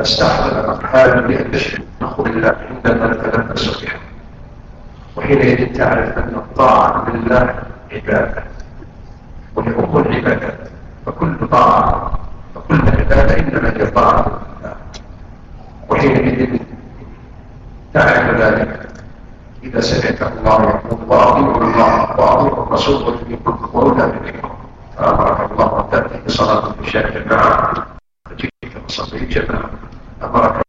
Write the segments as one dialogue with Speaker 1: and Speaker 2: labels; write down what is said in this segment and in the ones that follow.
Speaker 1: فاستحضر أفعال لأن نقول الله عندما نتلبس بها وحينئذ تعرف أن الطاعة لله عبادة. ولأم العبادات فكل طاعة فكل عبادة إنما هي طاعة لله. وحينئذ تعرف ذلك. إذا سمعت الله يقول الله واطيعوا الرسول وتجيبوا قولنا منكم فأمرك الله أن تأتي بصلاة العشاء جماعة. فجئت فصلي جماعة. أمرك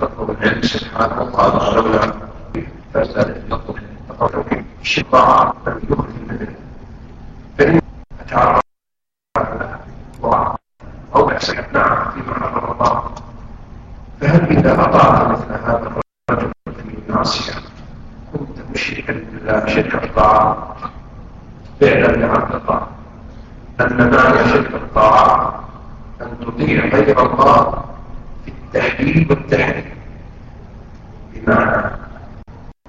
Speaker 1: تطلب العلم سبحانه وتعالى لولا فاسأل تطلب التقرب الشفاعة فلم يخرج من فإن أتعرف أو بأسك نعم فيما حرم الله فهل إذا أطعت مثل هذا الرجل في الناصية كنت مشركا بالله شرك الطاعة فعلا يا عبد الله أن معنى شرك الطاعة أن تطيع غير الله التحليل والتحريم بمعنى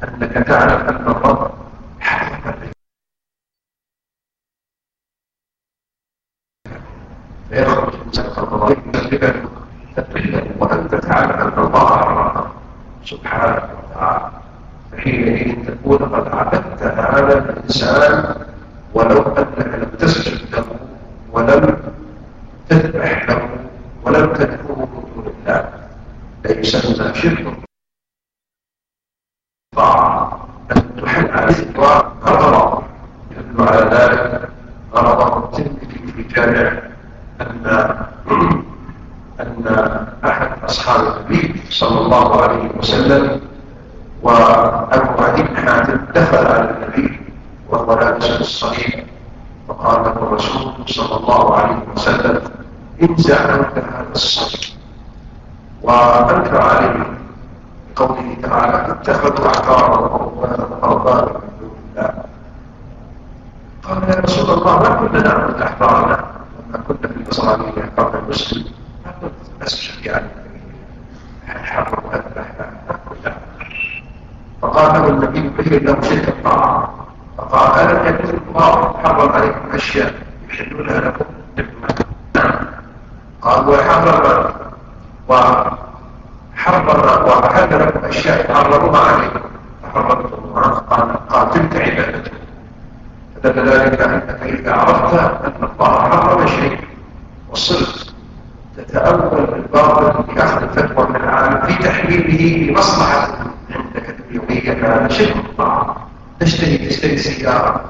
Speaker 1: أنك تعلم أن الرب حرم فيخرج من القضاء من وأنت تعلم أن الله حرم سبحانه وتعالى فحينئذ تكون قد عبدت هذا الإنسان ولو أنك لم تسجد له ولم تذبح له ولم تدعوه من دون الله يسمى شرك طاعة أن تحل غرضا يدل على ذلك غرض الترمذي في جامع أن أن أحد أصحاب النبي صلى الله عليه وسلم وأبو عدي بن حاتم دخل على النبي وهو لابس الصحيح فقال له الرسول صلى الله عليه وسلم انزع عنك هذا الصحيح وأنكر عليه بقوله تعالى اتخذوا was تتأول الباطل بأخذ الفتوى من العالم في تحليله لمصلحة عندك دنيوية كان شرك الطاعة تشتري تشتري سيارة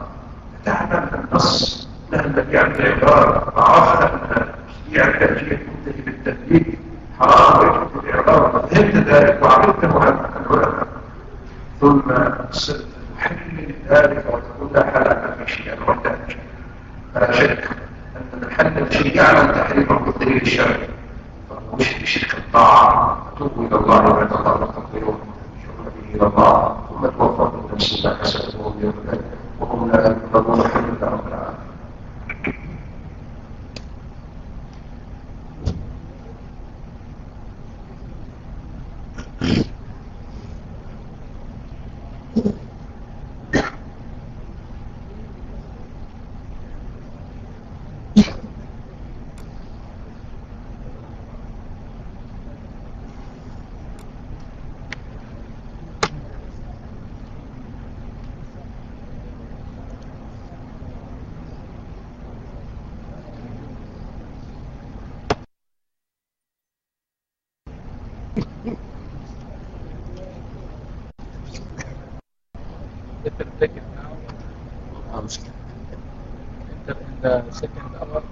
Speaker 1: تعلم النص لأنك يعني العبارة عرفت أن يعني تأجيل منتهي بالتدليل حرام ويجب الإعراب فهمت ذلك وعرفته عن العلماء. ثم صرت تحلل ذلك وتقول لا حلال في شيء المحتاج فلا شك أن من حلل شيء يعلم تحريمه بالدليل الشرعي فهو مشرك شرك الطاعة. فتوبوا إلى الله وعند الله different bracket now. Enter in the second hour.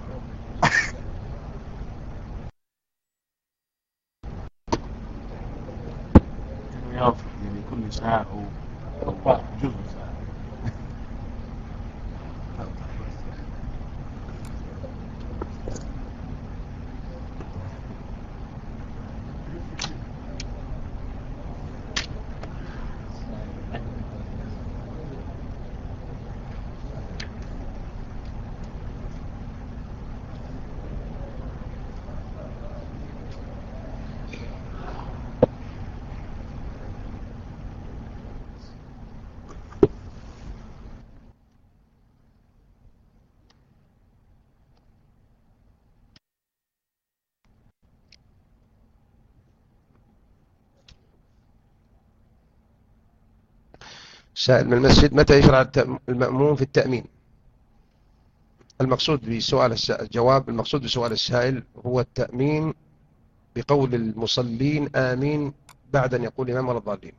Speaker 1: يعني كل ساعة أو جزء سائل من المسجد متى يشرع المأموم في التأمين؟ المقصود بسؤال الجواب المقصود بسؤال السائل هو التأمين بقول المصلين آمين بعد أن يقول الإمام ولا الضالين.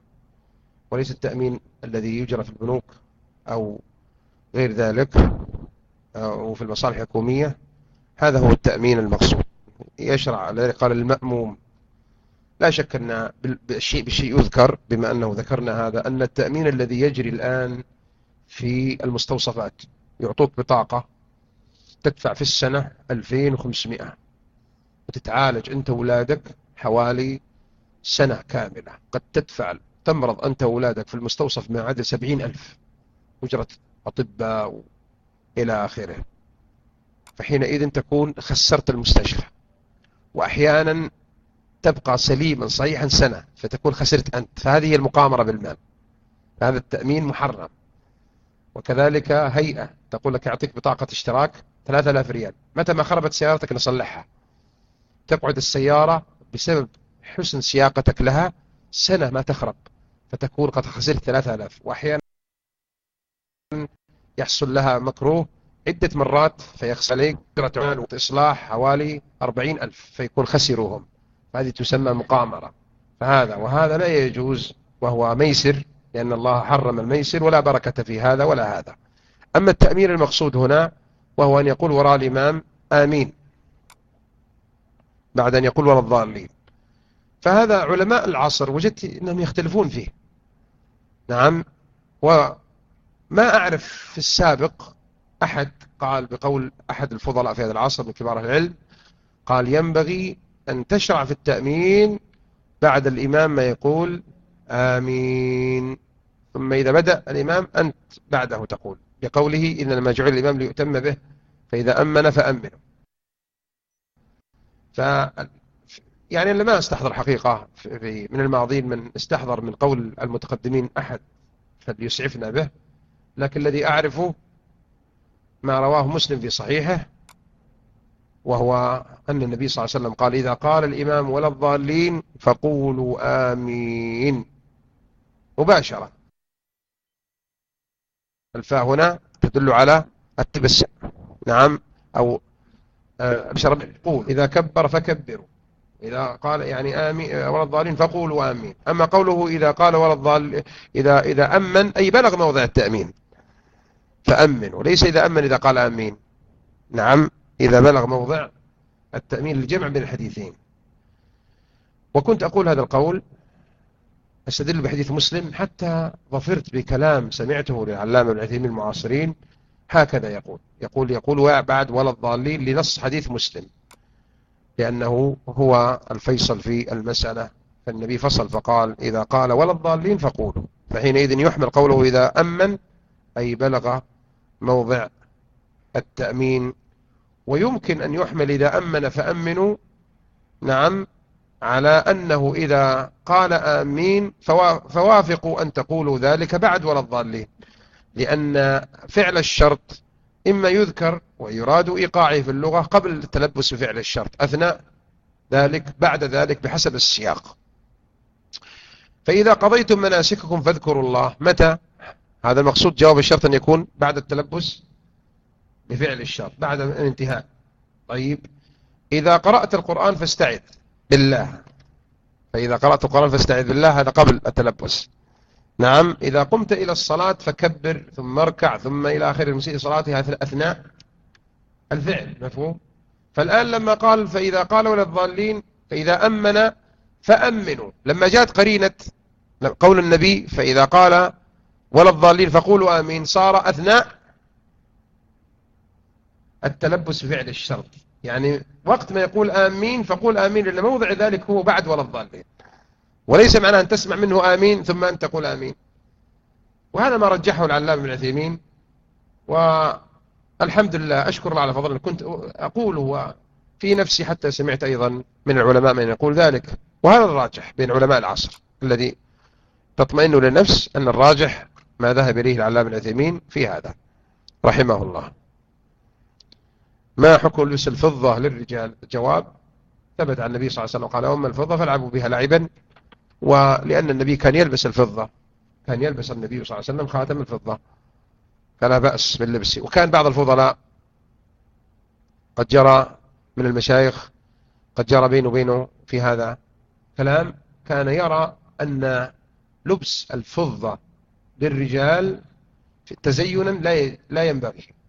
Speaker 1: وليس التأمين الذي يجرى في البنوك أو غير ذلك أو في المصالح الحكومية. هذا هو التأمين المقصود. يشرع قال المأموم لا شك أن بالشيء بشيء يذكر بما أنه ذكرنا هذا أن التأمين الذي يجري الآن في المستوصفات يعطوك بطاقة تدفع في السنة 2500 وتتعالج أنت وولادك حوالي سنة كاملة. قد تدفع تمرض أنت وولادك في المستوصف ما عدا 70 ألف أجرة أطباء إلى آخره. فحينئذ تكون خسرت المستشفى. وأحيانا تبقى سليما صحيحا سنة فتكون خسرت أنت. فهذه المقامرة بالمال. هذا التأمين محرم. وكذلك هيئة. تقول لك أعطيك بطاقة اشتراك 3000 ريال. متى ما خربت سيارتك نصلحها. تقعد السيارة بسبب حسن سياقتك لها سنة ما تخرب فتكون قد خسرت 3000 وأحيانا يحصل لها مكروه عدة مرات فيخسر عليك عمل وإصلاح حوالي 40 ألف فيكون خسروهم. هذه تسمى مقامرة. فهذا وهذا لا يجوز وهو ميسر لأن الله حرم الميسر ولا بركة في هذا ولا هذا. أما التأمين المقصود هنا وهو أن يقول وراء الإمام آمين. بعد أن يقول وراء الضالين. فهذا علماء العصر وجدت أنهم يختلفون فيه. نعم. وما أعرف في السابق أحد قال بقول أحد الفضلاء في هذا العصر من كبار العلم قال ينبغي أن تشرع في التأمين بعد الإمام ما يقول آمين. ثم إذا بدأ الإمام أنت بعده تقول. بقوله إن لما جعل الإمام ليؤتم به فإذا أمن فأمنوا ف يعني أنا ما استحضر حقيقة في من الماضين من استحضر من قول المتقدمين أحد فليسعفنا به لكن الذي أعرفه ما رواه مسلم في صحيحه وهو أن النبي صلى الله عليه وسلم قال إذا قال الإمام ولا الضالين فقولوا آمين. مباشرة. الفاء هنا تدل على التبسم نعم. أو أبشر قول. إذا كبر فكبروا. إذا قال يعني آمين ولا الضالين فقولوا آمين. أما قوله إذا قال ولا الضال إذا إذا أمن أي بلغ موضع التأمين. فأمن وليس إذا أمن إذا قال آمين. نعم. إذا بلغ موضع التأمين للجمع بين الحديثين. وكنت أقول هذا القول أستدل بحديث مسلم حتى ظفرت بكلام سمعته للعلامة العثيمين المعاصرين. هكذا يقول. يقول يقول بعد ولا الضالين لنص حديث مسلم. لأنه هو الفيصل في المسألة. فالنبي فصل فقال إذا قال ولا الضالين فقولوا. فحينئذ يحمل قوله إذا أمن أي بلغ موضع التأمين ويمكن أن يحمل إذا أمن فأمنوا. نعم على أنه إذا قال آمين فوافقوا أن تقولوا ذلك بعد ولا الضالين. لأن فعل الشرط إما يذكر ويراد إيقاعه في اللغة قبل التلبس بفعل الشرط أثناء ذلك بعد ذلك بحسب السياق. فإذا قضيتم مناسككم فاذكروا الله. متى؟ هذا المقصود جواب الشرط أن يكون بعد التلبس. بفعل الشرط بعد الانتهاء. طيب إذا قرأت القرآن فاستعذ بالله. فإذا قرأت القرآن فاستعذ بالله هذا قبل التلبس. نعم إذا قمت إلى الصلاة فكبر ثم اركع ثم إلى آخر المسيء صلاتها أثناء. الفعل مفهوم؟ فالآن لما قال فإذا قال ولا الضالين فإذا أمن فأمنوا. لما جاءت قرينة قول النبي فإذا قال ولا الضالين فقولوا آمين صار أثناء التلبس بفعل الشرط. يعني وقت ما يقول آمين فقول آمين لأن موضع ذلك هو بعد ولا الضالين. وليس معنى أن تسمع منه آمين ثم أن تقول آمين. وهذا ما رجحه العلام بن عثيمين. والحمد لله أشكر الله على فضل كنت أقوله في نفسي حتى سمعت أيضا من العلماء من يقول ذلك. وهذا الراجح بين علماء العصر الذي تطمئن للنفس أن الراجح ما ذهب إليه العلام بن عثيمين في هذا رحمه الله. ما حكم لبس الفضة للرجال؟ جواب ثبت عن النبي صلى الله عليه وسلم قال أما الفضة فالعبوا بها لعبا ولأن النبي كان يلبس الفضة كان يلبس النبي صلى الله عليه وسلم خاتم الفضة فلا بأس باللبس. وكان بعض الفضلاء قد جرى من المشايخ قد جرى بينه وبينه في هذا كلام كان يرى أن لبس الفضة للرجال تزينا لا ينبغي.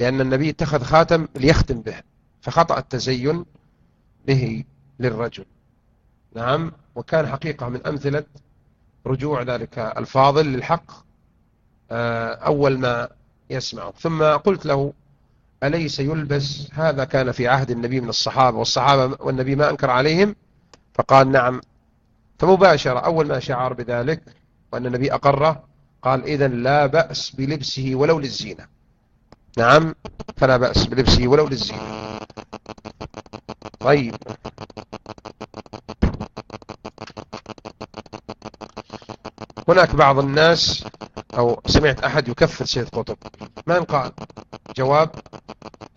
Speaker 1: لأن النبي اتخذ خاتم ليختم به فخطأ التزين به للرجل. نعم وكان حقيقة من أمثلة رجوع ذلك الفاضل للحق آه، أول ما يسمعه. ثم قلت له أليس يلبس؟ هذا كان في عهد النبي من الصحابة والصحابة والنبي ما أنكر عليهم فقال نعم. فمباشرة أول ما شعر بذلك وأن النبي أقره قال إذا لا بأس بلبسه ولو للزينة. نعم فلا بأس بلبسه ولو للزينة. طيب. هناك بعض الناس أو سمعت أحد يكفر سيد قطب. من قال؟ جواب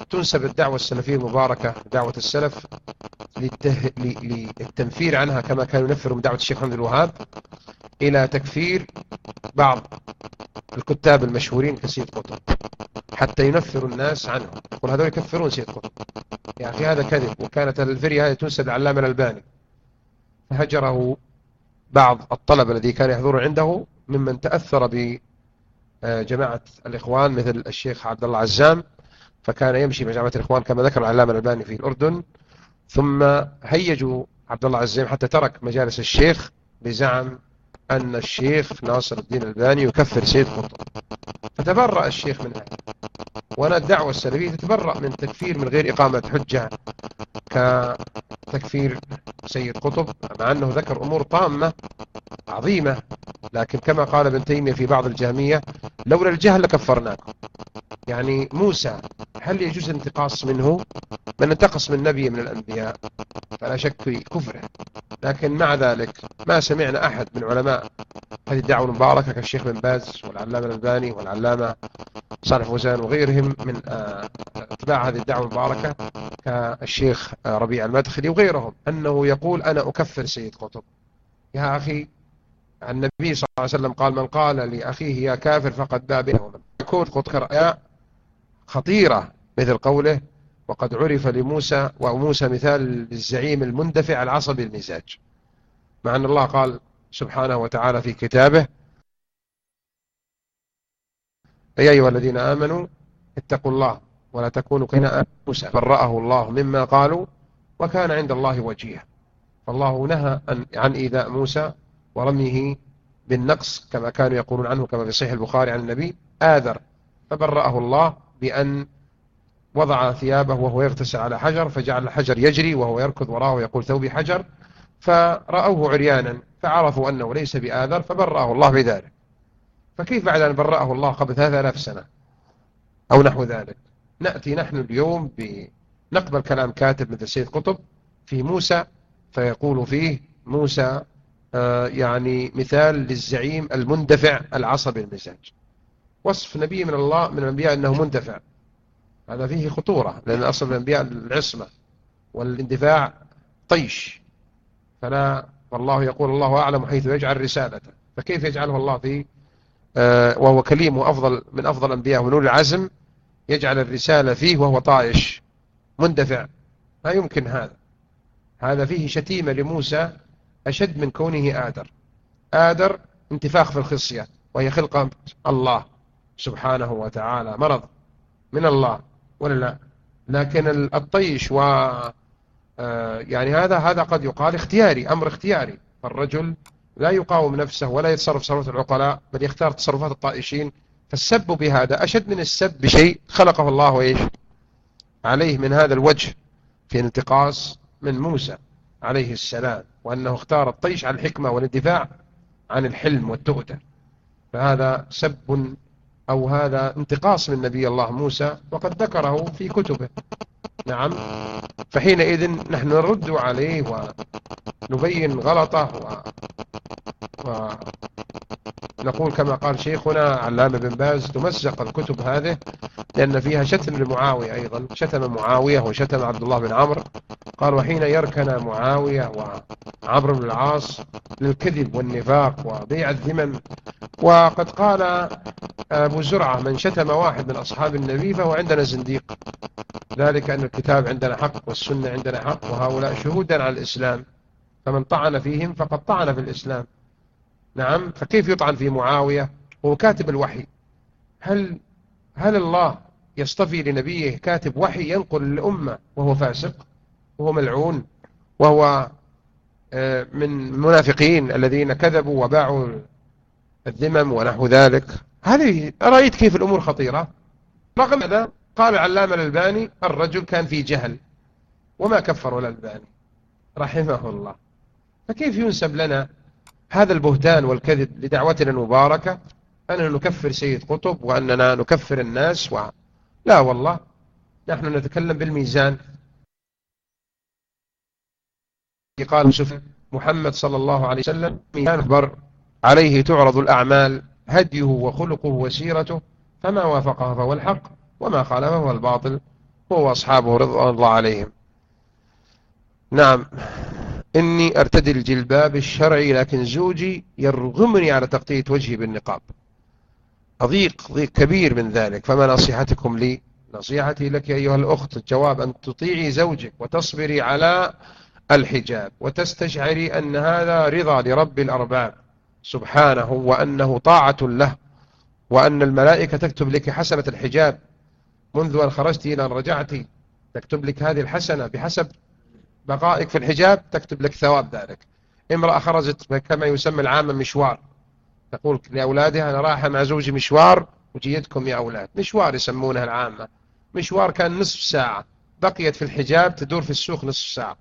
Speaker 1: تنسب الدعوة السلفية المباركة دعوة السلف للته... للتنفير عنها كما كانوا ينفروا من دعوة الشيخ محمد الوهاب إلى تكفير بعض الكتاب المشهورين كسيد قطب حتى ينفروا الناس عنه يقول هذول يكفرون سيد قطب. يا أخي هذا كذب وكانت الفرية هذه تنسب لعلامة الألباني. فهجره بعض الطلبة الذي كان يحضر عنده ممن تأثر بجماعة الإخوان مثل الشيخ عبد الله عزام فكان يمشي مع جماعة الإخوان كما ذكر العلامة الألباني في الأردن. ثم هيجوا عبد الله عزام حتى ترك مجالس الشيخ بزعم أن الشيخ ناصر الدين الباني يكفر سيد قطب. فتبرأ الشيخ من هذا. وأنا الدعوة السلفية تتبرأ من تكفير من غير إقامة حجة كتكفير سيد قطب مع أنه ذكر أمور طامة عظيمة. لكن كما قال ابن تيمية في بعض الجامية لولا الجهل لكفرناكم. يعني موسى هل يجوز الانتقاص منه؟ من انتقص من نبي من الأنبياء؟ فلا شك في كفره. لكن مع ذلك ما سمعنا أحد من علماء هذه الدعوة المباركة كالشيخ بن باز والعلامة الألباني والعلامة صالح فوزان وغيرهم من آه، أتباع هذه الدعوة المباركة كالشيخ آه، ربيع المدخلي وغيرهم؟ أنه يقول أنا أكفر سيد قطب. يا أخي النبي صلى الله عليه وسلم قال من قال لأخيه يا كافر فقد بينهما يكون قد خطيرة مثل قوله وقد عرف لموسى وموسى مثال للزعيم المندفع العصبي المزاج مع أن الله قال سبحانه وتعالى في كتابه يا أيها الذين آمنوا اتقوا الله ولا تكونوا كنا موسى برأه الله مما قالوا وكان عند الله وجيها فالله نهى عن إيذاء موسى ورميه بالنقص كما كانوا يقولون عنه كما في صحيح البخاري عن النبي آذر فبرأه الله بأن وضع ثيابه وهو يغتسل على حجر فجعل الحجر يجري وهو يركض وراه ويقول ثوبي حجر. فرأوه عريانا فعرفوا أنه ليس بآذر فبرأه الله بذلك. فكيف بعد أن برأه الله قبل ثلاثة آلاف سنة أو نحو ذلك؟ نأتي نحن اليوم بنقبل كلام كاتب مثل سيد قطب في موسى فيقول فيه موسى آه، يعني مثال للزعيم المندفع العصبي المزاج وصف نبي من الله من الأنبياء أنه مندفع. هذا فيه خطورة لأن أصل الأنبياء العصمة والاندفاع طيش. فلا والله يقول الله أعلم حيث يجعل رسالته. فكيف يجعله الله في آه، وهو كليم وأفضل من أفضل الأنبياء ونور العزم يجعل الرسالة فيه وهو طائش مندفع. ما يمكن هذا. هذا فيه شتيمة لموسى أشد من كونه آدر. آدر انتفاخ في الخصية وهي خلقة الله. سبحانه وتعالى مرض من الله ولا لا؟ لكن الطيش و آه، يعني هذا هذا قد يقال اختياري أمر اختياري. فالرجل لا يقاوم نفسه ولا يتصرف تصرفات العقلاء بل يختار تصرفات الطائشين. فالسب بهذا أشد من السب بشيء خلقه الله وإيش؟ عليه من هذا الوجه في انتقاص من موسى عليه السلام وأنه اختار الطيش على الحكمة والاندفاع عن الحلم والتؤدة فهذا سب أو هذا انتقاص من نبي الله موسى وقد ذكره في كتبه. نعم. فحينئذ نحن نرد عليه ونبين غلطه و... ونقول كما قال شيخنا علامة بن باز تمزق الكتب هذه لأن فيها شتم لمعاوية أيضا شتم معاوية وشتم عبد الله بن عمرو. قال وحين يركن معاوية وعمرو بن العاص للكذب والنفاق وبيع الذمم وقد قال أبو زرعة من شتم واحد من أصحاب النبي فهو عندنا زنديق. ذلك أن الكتاب عندنا حق والسنة عندنا حق وهؤلاء شهودا على الإسلام. فمن طعن فيهم فقد طعن في الإسلام. نعم فكيف يطعن في معاوية؟ هو كاتب الوحي. هل هل الله يصطفي لنبيه كاتب وحي ينقل للأمة وهو فاسق؟ وهو ملعون؟ وهو آه، من المنافقين الذين كذبوا وباعوا الذمم ونحو ذلك؟ هذه رأيت كيف الأمور خطيرة؟ رغم هذا قال علام الألباني الرجل كان في جهل وما كفر الألباني رحمه الله. فكيف ينسب لنا هذا البهتان والكذب لدعوتنا المباركة أننا نكفر سيد قطب وأننا نكفر الناس و... لا والله نحن نتكلم بالميزان. قال محمد صلى الله عليه وسلم ميزان أكبر عليه تعرض الأعمال هديه وخلقه وسيرته فما وافقه فهو الحق وما خالفه فهو الباطل هو أصحابه رضوان الله عليهم. نعم. إني أرتدي الجلباب الشرعي لكن زوجي يرغمني على تغطية وجهي بالنقاب. أضيق ضيق كبير من ذلك. فما نصيحتكم لي؟ نصيحتي لك أيها الأخت الجواب أن تطيعي زوجك وتصبري على الحجاب وتستشعري أن هذا رضا لرب الأرباب سبحانه وأنه طاعة له وأن الملائكة تكتب لك حسنة الحجاب. منذ أن خرجت إلى أن رجعت تكتب لك هذه الحسنة بحسب بقائك في الحجاب تكتب لك ثواب ذلك. امرأة خرجت كما يسمى العامة مشوار. تقول لأولادها أنا رايحة مع زوجي مشوار وجيتكم يا أولاد. مشوار يسمونها العامة. مشوار كان نصف ساعة. بقيت في الحجاب تدور في السوق نصف ساعة.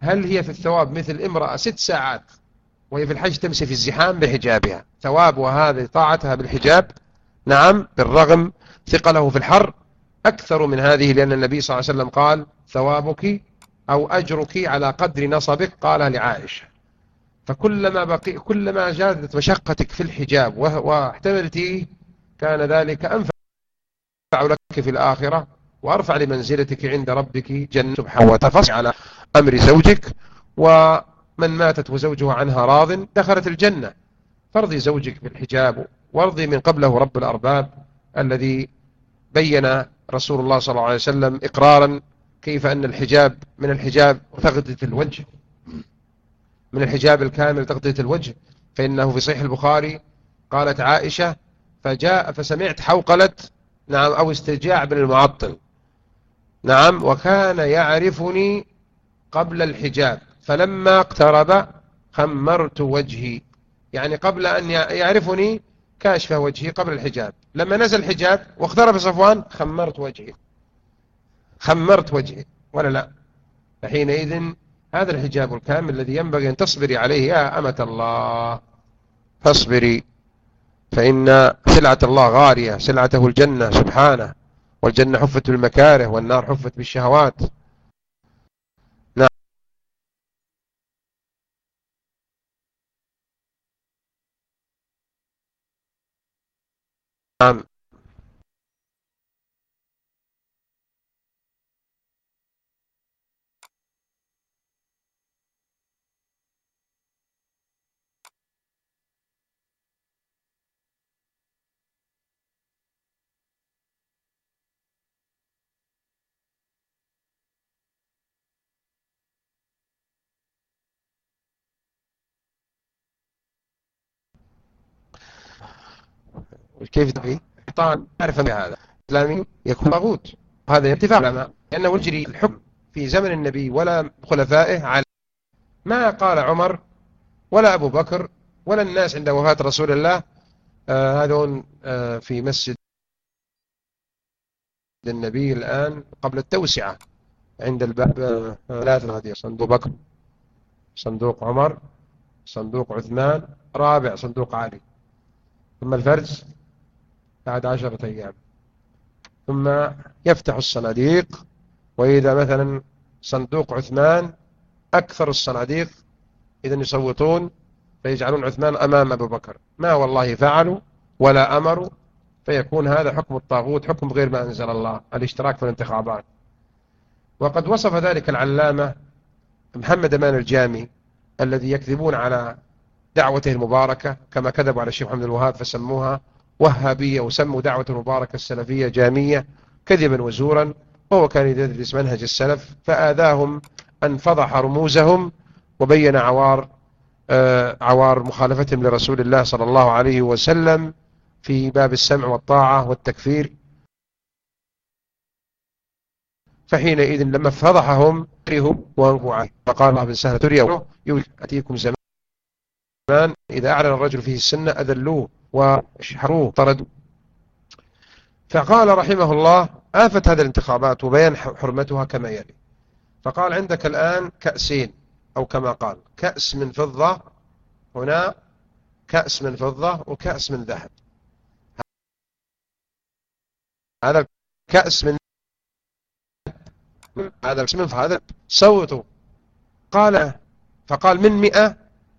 Speaker 1: هل هي في الثواب مثل امرأة ست ساعات وهي في الحج تمشي في الزحام بحجابها؟ ثواب وهذه طاعتها بالحجاب؟ نعم بالرغم ثقله في الحر أكثر من هذه لأن النبي صلى الله عليه وسلم قال ثوابك أو أجرك على قدر نصبك قال لعائشة. فكلما بقي كلما جادت مشقتك في الحجاب واحتملتيه كان ذلك أنفع لك في الآخرة وأرفع لمنزلتك عند ربك جنة. سبحانه وتفصل على أمر زوجك ومن ماتت وزوجها عنها راض دخلت الجنة. فارضي زوجك بالحجاب وارضي من قبله رب الأرباب الذي بين رسول الله صلى الله عليه وسلم إقرارا كيف أن الحجاب من الحجاب تغطية الوجه؟ من الحجاب الكامل تغطية الوجه. فإنه في صحيح البخاري قالت عائشة فجاء فسمعت حوقلة نعم أو استرجاع بن المعطل. نعم وكان يعرفني قبل الحجاب فلما اقترب خمرت وجهي. يعني قبل أن يعرفني كاشف وجهي قبل الحجاب. لما نزل الحجاب واقترب صفوان خمرت وجهي. خمرت وجهي ولا لا؟ فحينئذ هذا الحجاب الكامل الذي ينبغي أن تصبري عليه يا أمة الله فاصبري فإن سلعة الله غارية سلعته الجنة سبحانه والجنة حفت بالمكاره والنار حفت بالشهوات. نعم. كيف تبي طبعا تعرف هذا الإسلامي يكون طاغوت. هذا اتفاق العلماء لأنه يجري الحكم في زمن النبي ولا خلفائه على ما قال عمر ولا أبو بكر ولا الناس عند وفاة رسول الله. آه هذون آه في مسجد النبي الآن قبل التوسعة عند الباب آه، ثلاثة هذه صندوق بكر صندوق عمر صندوق عثمان رابع صندوق علي. ثم الفرج بعد عشرة أيام. ثم يفتح الصناديق وإذا مثلا صندوق عثمان أكثر الصناديق إذا يصوتون فيجعلون عثمان أمام أبو بكر. ما والله فعلوا ولا أمروا فيكون هذا حكم الطاغوت حكم غير ما أنزل الله الاشتراك في الانتخابات. وقد وصف ذلك العلامة محمد أمان الجامي الذي يكذبون على دعوته المباركة كما كذبوا على الشيخ محمد الوهاب فسموها وهابية وسموا دعوة المباركة السلفية جامية كذبا وزورا وهو كان يدرس منهج السلف فآذاهم أن فضح رموزهم وبين عوار آه، عوار مخالفتهم لرسول الله صلى الله عليه وسلم في باب السمع والطاعة والتكفير. فحينئذ لما فضحهم وانقوا عنه فقال الله بن سهل تريوا يأتيكم زمان إذا أعلن الرجل فيه السنة أذلوه. وشحروه طردوا فقال رحمه الله آفة هذه الانتخابات وبيان حرمتها كما يلي. فقال عندك الآن كأسين أو كما قال كأس من فضة هنا كأس من فضة وكأس من ذهب. هذا كأس من هذا الكأس من هذا صوتوا. قال فقال من مئة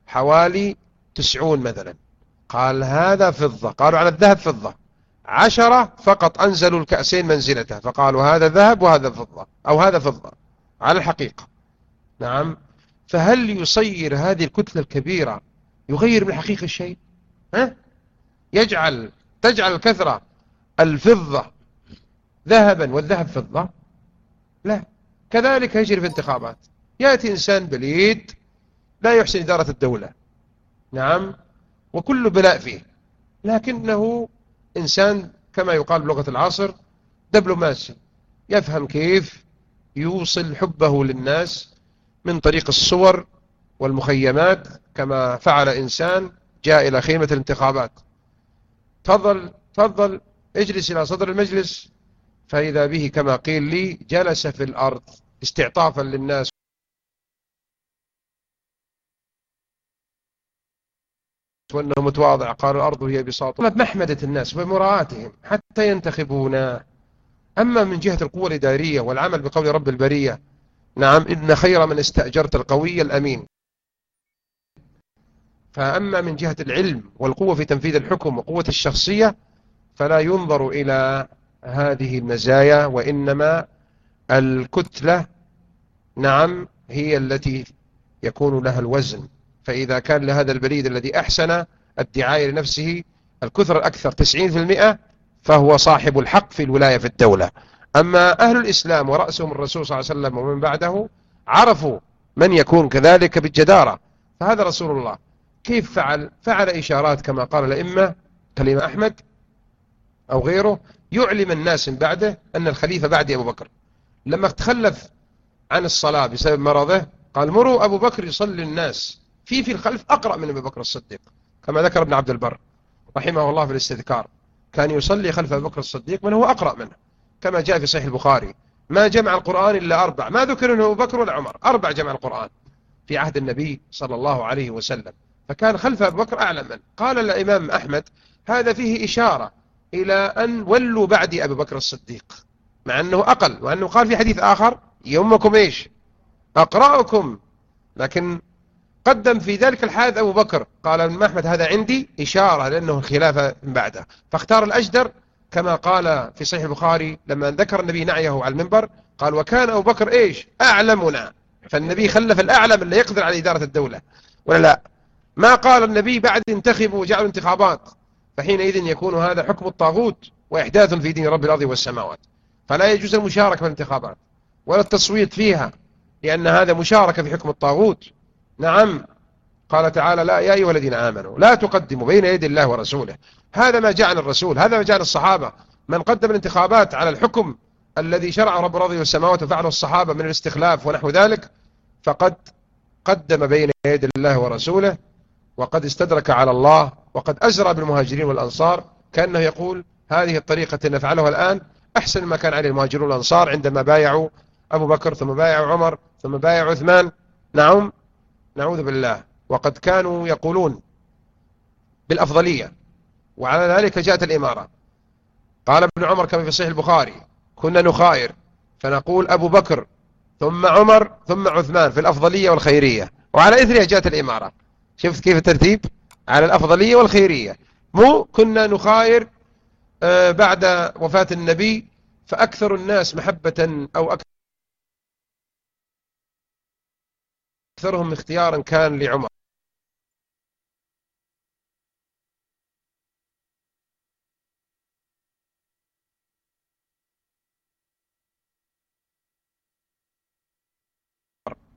Speaker 1: حوالي تسعون مثلا. قال هذا فضة قالوا على الذهب فضة. عشرة فقط أنزلوا الكأسين منزلته فقالوا هذا ذهب وهذا فضة أو هذا فضة على الحقيقة. نعم. فهل يصير هذه الكتلة الكبيرة يغير من الحقيقة الشيء ها؟ يجعل تجعل الكثرة الفضة ذهبا والذهب فضة؟ لا. كذلك يجري في انتخابات. يأتي إنسان بليد لا يحسن إدارة الدولة. نعم. وكل بلاء فيه. لكنه إنسان كما يقال بلغة العصر دبلوماسي. يفهم كيف يوصل حبه للناس من طريق الصور والمخيمات كما فعل إنسان جاء إلى خيمة الانتخابات. تفضل تفضل اجلس إلى صدر المجلس. فإذا به كما قيل لي جلس في الأرض استعطافا للناس. وأنه متواضع قال الأرض هي بساط. محمدة الناس ومراعاتهم حتى ينتخبونا. أما من جهة القوة الإدارية والعمل بقول رب البرية نعم إن خير من استأجرت القوي الأمين. فأما من جهة العلم والقوة في تنفيذ الحكم وقوة الشخصية فلا ينظر إلى هذه المزايا وإنما الكتلة نعم هي التي يكون لها الوزن. فإذا كان لهذا البريد الذي أحسن الدعاية لنفسه الكثر الأكثر 90% فهو صاحب الحق في الولاية في الدولة. أما أهل الإسلام ورأسهم الرسول صلى الله عليه وسلم ومن بعده عرفوا من يكون كذلك بالجدارة. فهذا رسول الله. كيف فعل؟ فعل إشارات كما قال الأئمة كلمة أحمد أو غيره يعلم الناس من بعده أن الخليفة بعد أبو بكر. لما تخلف عن الصلاة بسبب مرضه قال مروا أبو بكر يصلي الناس. في في الخلف أقرأ من أبو بكر الصديق كما ذكر ابن عبد البر رحمه الله في الاستذكار. كان يصلي خلف أبو بكر الصديق من هو أقرأ منه كما جاء في صحيح البخاري. ما جمع القرآن إلا أربع ما ذكر أنه أبو بكر ولا عمر أربع جمع القرآن في عهد النبي صلى الله عليه وسلم. فكان خلف أبو بكر أعلم من. قال الإمام أحمد هذا فيه إشارة إلى أن ولوا بعد أبو بكر الصديق مع أنه أقل وأنه قال في حديث آخر يومكم إيش؟ أقرأكم. لكن قدم في ذلك الحادث أبو بكر. قال الإمام أحمد هذا عندي إشارة لأنه الخلافة من بعده. فاختار الأجدر كما قال في صحيح البخاري لما ذكر النبي نعيه على المنبر قال وكان أبو بكر إيش؟ أعلمنا. فالنبي خلف الأعلم اللي يقدر على إدارة الدولة. ولا لا؟ ما قال النبي بعد انتخبوا وجعلوا انتخابات. فحينئذ يكون هذا حكم الطاغوت وإحداث في دين رب الأرض والسماوات. فلا يجوز المشاركة في الانتخابات ولا التصويت فيها لأن هذا مشاركة في حكم الطاغوت. نعم. قال تعالى لا يا أيها الذين آمنوا لا تقدموا بين يدي الله ورسوله. هذا ما جاء عن الرسول هذا ما جاء عن الصحابة. من قدم الانتخابات على الحكم الذي شرع رب الأرض والسماوات وفعله الصحابة من الاستخلاف ونحو ذلك فقد قدم بين يدي الله ورسوله وقد استدرك على الله وقد أزرى بالمهاجرين والأنصار. كأنه يقول هذه الطريقة نفعلها الآن أحسن ما كان عليه المهاجرون والأنصار عندما بايعوا أبو بكر ثم بايعوا عمر ثم بايعوا عثمان. نعم. نعوذ بالله. وقد كانوا يقولون بالأفضلية وعلى ذلك جاءت الإمارة. قال ابن عمر كما في صحيح البخاري كنا نخائر فنقول أبو بكر ثم عمر ثم عثمان في الأفضلية والخيرية. وعلى إثرها جاءت الإمارة. شفت كيف الترتيب؟ على الأفضلية والخيرية. مو كنا نخائر آه، بعد وفاة النبي فأكثر الناس محبة أو أكثر أكثرهم اختيارا كان لعمر.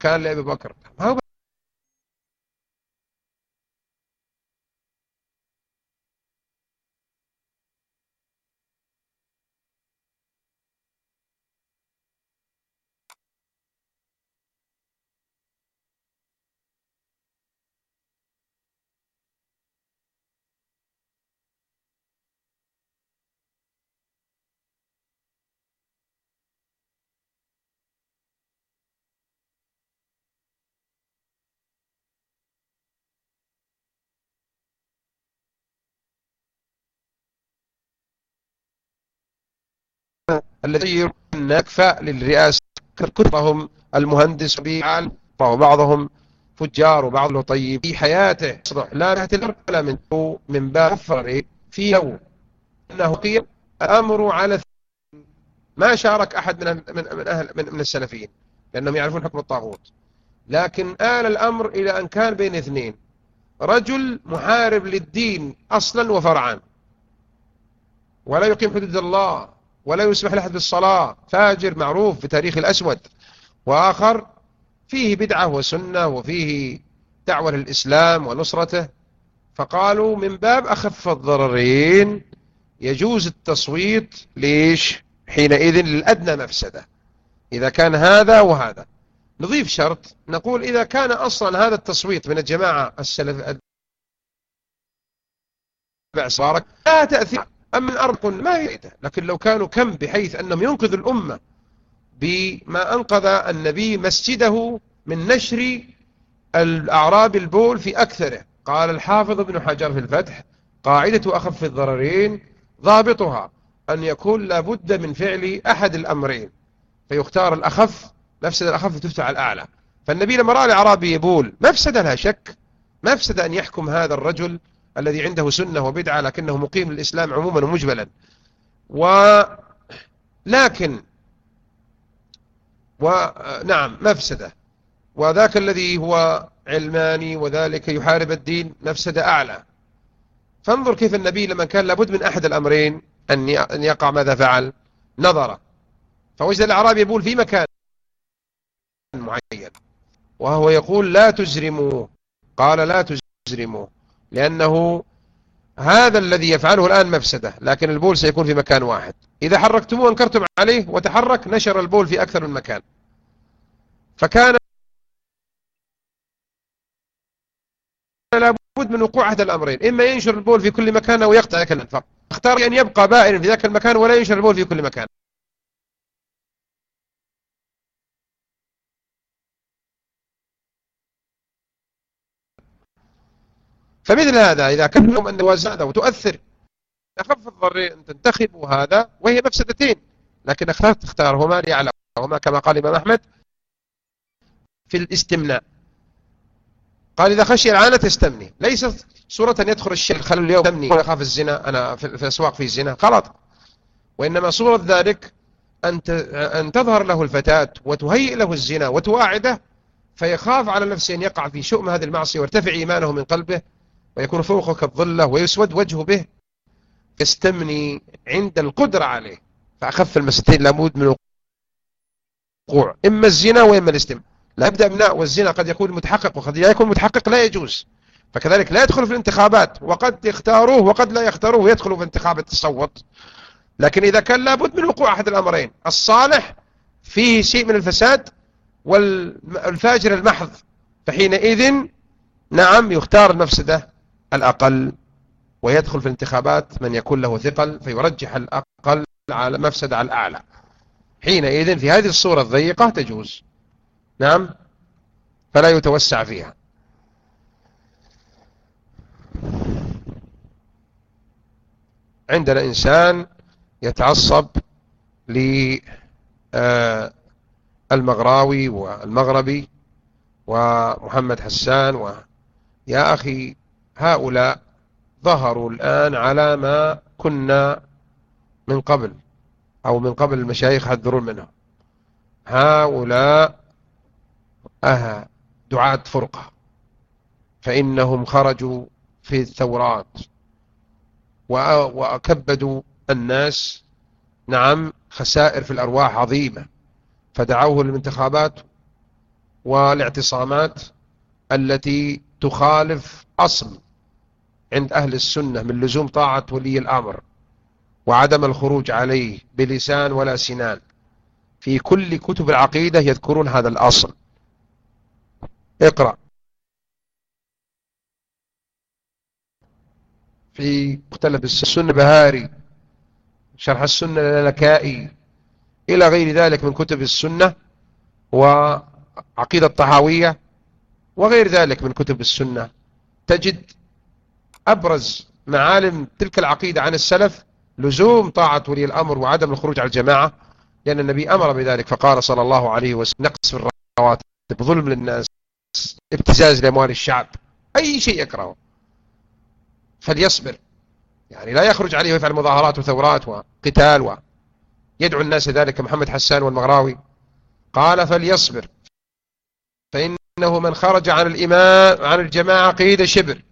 Speaker 1: كان لأبي بكر. الذي نكفى للرئاسة كثرهم المهندس وبيعال وبعضهم فجار وبعضهم طيب. في حياته لا تحت ولا من من باب فرق في لو أنه قيل الأمر على ما شارك أحد من من من أهل من, من السلفيين لأنهم يعرفون حكم الطاغوت. لكن آل الأمر إلى أن كان بين اثنين. رجل محارب للدين أصلا وفرعا. ولا يقيم حدود الله. ولا يسمح لأحد بالصلاة. فاجر معروف في تاريخ الأسود. وآخر فيه بدعة وسنة وفيه دعوة للإسلام ونصرته. فقالوا من باب أخف الضررين يجوز التصويت ليش؟ حينئذ للأدنى مفسدة. إذا كان هذا وهذا. نضيف شرط نقول إذا كان أصلا هذا التصويت من الجماعة السلف لا تأثير أم من أرض ما يريده. لكن لو كانوا كم بحيث أنهم ينقذوا الأمة بما أنقذ النبي مسجده من نشر الأعراب البول في أكثره. قال الحافظ ابن حجر في الفتح قاعدة أخف الضررين ضابطها أن يكون لابد من فعل أحد الأمرين. فيختار الأخف مفسد الأخف تفتح الأعلى. فالنبي لما رأى الأعرابي يبول مفسد لا شك مفسد أن يحكم هذا الرجل الذي عنده سنة وبدعة لكنه مقيم للإسلام عموما ومجملا ولكن ونعم مفسدة. وذاك الذي هو علماني وذلك يحارب الدين مفسدة أعلى. فانظر كيف النبي لما كان لابد من أحد الأمرين أن يقع ماذا فعل؟ نظر. فوجد الأعرابي يقول في مكان معين وهو يقول لا تزرموا قال لا تزرموا لأنه هذا الذي يفعله الآن مفسدة لكن البول سيكون في مكان واحد. إذا حركتموه انكرتم عليه وتحرك نشر البول في أكثر من مكان. فكان لابد من وقوع أحد الأمرين. إما ينشر البول في كل مكان أو يقطع ذاك الأنفاق. اختار أن يبقى بائر في ذاك المكان ولا ينشر البول في كل مكان. فمثل هذا إذا كان لهم أن هذا وتؤثر أخف الضرين أن تنتخبوا هذا وهي مفسدتين. لكن اخترت تختارهما ليعلمهما كما قال الإمام أحمد في الاستمناء. قال إذا خشي العانة تستمني. ليس صورة أن يدخل الشيء خلوا اليوم تمني ويخاف الزنا أنا في الأسواق في الزنا. غلط. وإنما صورة ذلك أن أن تظهر له الفتاة وتهيئ له الزنا وتواعده فيخاف على نفسه أن يقع في شؤم هذه المعصية ويرتفع إيمانه من قلبه ويكون فوقه كالظلة ويسود وجهه به يستمني عند القدرة عليه. فأخف المستين لابد من الوقوع إما الزنا وإما الاستماع لا يبدأ مناء والزنا قد يكون متحقق وقد لا يكون متحقق لا يجوز. فكذلك لا يدخل في الانتخابات وقد يختاروه وقد لا يختاروه ويدخلوا في انتخاب التصوت. لكن إذا كان لابد من وقوع أحد الأمرين الصالح فيه شيء من الفساد والفاجر المحض. فحينئذ نعم يختار المفسدة الأقل ويدخل في الانتخابات من يكون له ثقل فيرجح الأقل على مفسد على الأعلى. حينئذ في هذه الصورة الضيقة تجوز. نعم؟ فلا يتوسع فيها. عندنا إنسان يتعصب للمغراوي والمغربي ومحمد حسان ويا أخي هؤلاء ظهروا الآن على ما كنا من قبل أو من قبل المشايخ حذرون منهم هؤلاء أها دعاة فرقة. فإنهم خرجوا في الثورات وأكبدوا الناس. نعم خسائر في الأرواح عظيمة. فدعوه للانتخابات والاعتصامات التي تخالف أصل عند أهل السنة من لزوم طاعة ولي الأمر وعدم الخروج عليه بلسان ولا سنان. في كل كتب العقيدة يذكرون هذا الأصل. اقرأ. في مختلف السنة بهاري شرح السنة للكائي إلى غير ذلك من كتب السنة وعقيدة الطحاوية وغير ذلك من كتب السنة. تجد أبرز معالم تلك العقيدة عن السلف لزوم طاعة ولي الأمر وعدم الخروج على الجماعة لأن النبي أمر بذلك فقال صلى الله عليه وسلم نقص في الرواتب ظلم للناس ابتزاز لأموال الشعب أي شيء يكرهه فليصبر. يعني لا يخرج عليه ويفعل مظاهرات وثورات وقتال ويدعو الناس ذلك محمد حسان والمغراوي. قال فليصبر فإنه من خرج عن الإمام عن الجماعة قيد شبر.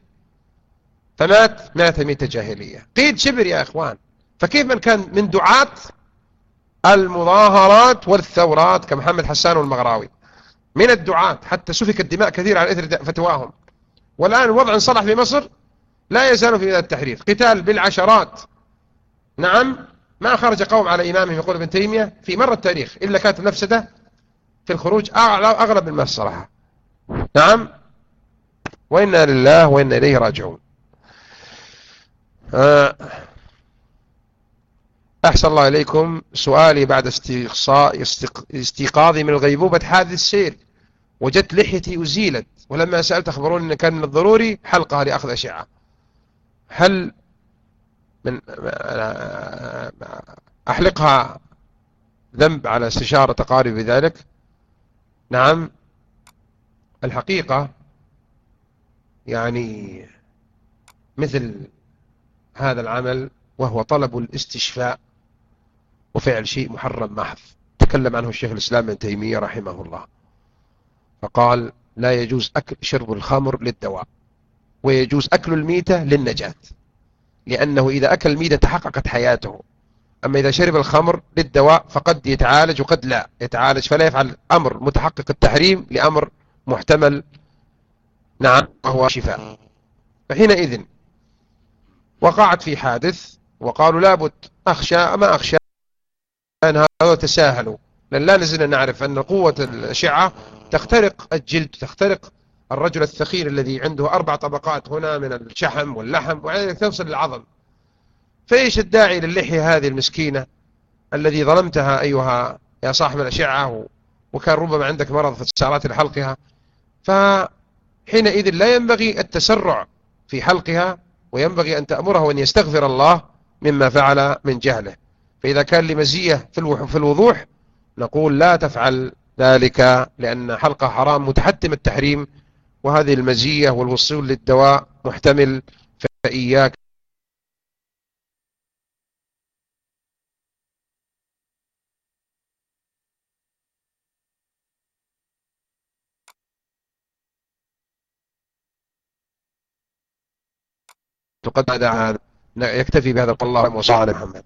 Speaker 1: فمات مات ميتة جاهلية. قيد شبر يا إخوان. فكيف من كان من دعاة المظاهرات والثورات كمحمد حسان والمغراوي من الدعاة. حتى سفك الدماء كثير على إثر فتواهم. والآن الوضع انصلح في مصر لا يزال في هذا التحرير قتال بالعشرات. نعم ما خرج قوم على إمامهم يقول ابن تيمية في مر التاريخ إلا كانت المفسدة في الخروج أغلب الصراحة نعم. وإنا لله وإنا إليه راجعون. أحسن الله إليكم. سؤالي بعد استيقاظي استيقاظي من الغيبوبة حادث السير. وجدت لحيتي أزيلت. ولما سألت أخبروني أن كان من الضروري حلقها لأخذ أشعة. هل من أحلقها ذنب على استشارة تقارب بذلك؟ نعم. الحقيقة يعني مثل هذا العمل وهو طلب الاستشفاء وفعل شيء محرم محض تكلم عنه الشيخ الإسلام ابن تيمية رحمه الله. فقال لا يجوز أكل شرب الخمر للدواء ويجوز أكل الميتة للنجاة لأنه إذا أكل الميتة تحققت حياته. أما إذا شرب الخمر للدواء فقد يتعالج وقد لا. يتعالج فلا يفعل أمر متحقق التحريم لأمر محتمل. نعم وهو شفاء. فحينئذ وقعت في حادث وقالوا لابد أخشى ما أخشى أن هذا تساهلوا لأن لا نزلنا نعرف أن قوة الأشعة تخترق الجلد تخترق الرجل الثخين الذي عنده أربع طبقات هنا من الشحم واللحم وعندك توصل للعظم. فإيش الداعي للحية هذه المسكينة الذي ظلمتها أيها يا صاحب الأشعة وكان ربما عندك مرض في السارات لحلقها فحينئذ لا ينبغي التسرع في حلقها. وينبغي أن تأمره أن يستغفر الله مما فعل من جهله. فإذا كان لمزية في الوضوح نقول لا تفعل ذلك لأن حلقة حرام متحتم التحريم وهذه المزية والوصول للدواء محتمل فإياك تقدم هذا يكتفي بهذا. الله وصلى محمد